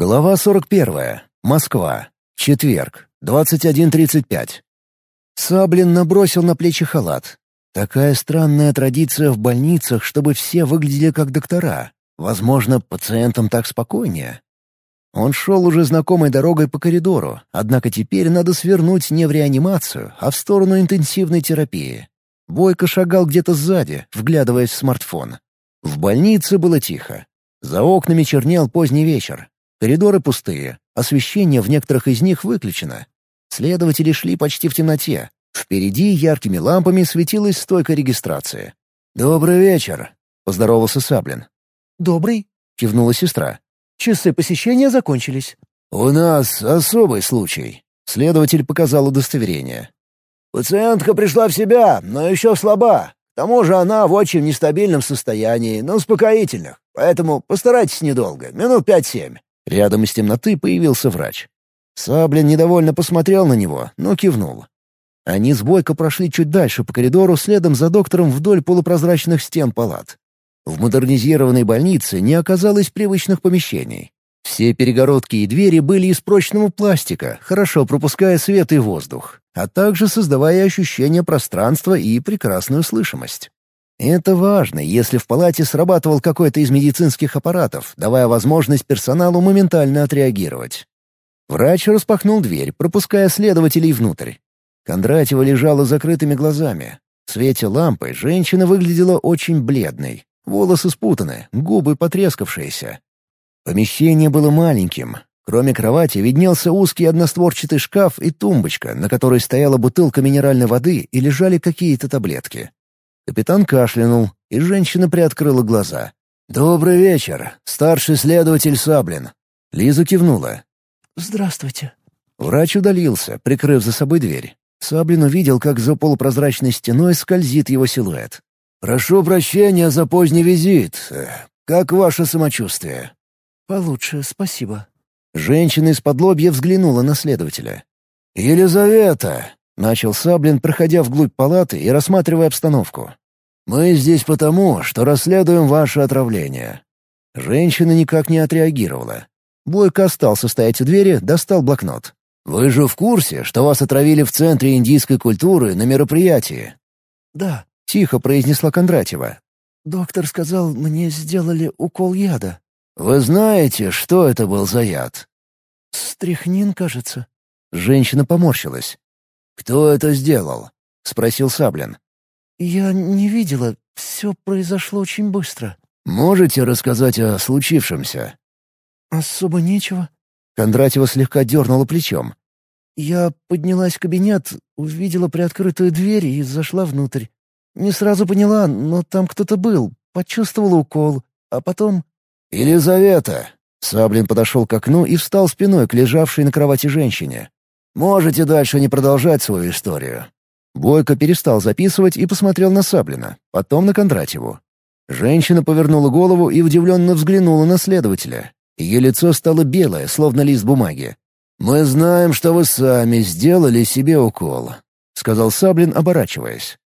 Глава 41. Москва. Четверг. 21.35. Саблин набросил на плечи халат. Такая странная традиция в больницах, чтобы все выглядели как доктора. Возможно, пациентам так спокойнее. Он шел уже знакомой дорогой по коридору, однако теперь надо свернуть не в реанимацию, а в сторону интенсивной терапии. Бойко шагал где-то сзади, вглядываясь в смартфон. В больнице было тихо. За окнами чернел поздний вечер. Коридоры пустые, освещение в некоторых из них выключено. Следователи шли почти в темноте. Впереди яркими лампами светилась стойка регистрации. «Добрый вечер», — поздоровался Саблин. «Добрый», — кивнула сестра. «Часы посещения закончились». «У нас особый случай», — следователь показал удостоверение. «Пациентка пришла в себя, но еще слаба. К тому же она в очень нестабильном состоянии, на успокоительных, поэтому постарайтесь недолго, минут пять-семь». Рядом из темноты появился врач. Саблин недовольно посмотрел на него, но кивнул. Они с Бойко прошли чуть дальше по коридору, следом за доктором вдоль полупрозрачных стен палат. В модернизированной больнице не оказалось привычных помещений. Все перегородки и двери были из прочного пластика, хорошо пропуская свет и воздух, а также создавая ощущение пространства и прекрасную слышимость. Это важно, если в палате срабатывал какой-то из медицинских аппаратов, давая возможность персоналу моментально отреагировать. Врач распахнул дверь, пропуская следователей внутрь. Кондратьева лежала закрытыми глазами. В свете лампы женщина выглядела очень бледной. Волосы спутаны, губы потрескавшиеся. Помещение было маленьким. Кроме кровати виднелся узкий одностворчатый шкаф и тумбочка, на которой стояла бутылка минеральной воды и лежали какие-то таблетки. Капитан кашлянул, и женщина приоткрыла глаза. «Добрый вечер, старший следователь Саблин». Лиза кивнула. «Здравствуйте». Врач удалился, прикрыв за собой дверь. Саблин увидел, как за полупрозрачной стеной скользит его силуэт. «Прошу прощения за поздний визит. Как ваше самочувствие?» «Получше, спасибо». Женщина из-под лобья взглянула на следователя. «Елизавета!» Начал Саблин, проходя вглубь палаты и рассматривая обстановку. «Мы здесь потому, что расследуем ваше отравление». Женщина никак не отреагировала. Бойко остался стоять у двери, достал блокнот. «Вы же в курсе, что вас отравили в Центре индийской культуры на мероприятии?» «Да», — тихо произнесла Кондратьева. «Доктор сказал, мне сделали укол яда». «Вы знаете, что это был за яд?» «Стрихнин, кажется». Женщина поморщилась. «Кто это сделал?» — спросил Саблин. «Я не видела. Все произошло очень быстро». «Можете рассказать о случившемся?» «Особо нечего». Кондратьева слегка дернула плечом. «Я поднялась в кабинет, увидела приоткрытую дверь и зашла внутрь. Не сразу поняла, но там кто-то был, почувствовала укол, а потом...» «Елизавета!» Саблин подошел к окну и встал спиной к лежавшей на кровати женщине. Можете дальше не продолжать свою историю». Бойко перестал записывать и посмотрел на Саблина, потом на Кондратьеву. Женщина повернула голову и удивленно взглянула на следователя. Ее лицо стало белое, словно лист бумаги. «Мы знаем, что вы сами сделали себе укол», — сказал Саблин, оборачиваясь.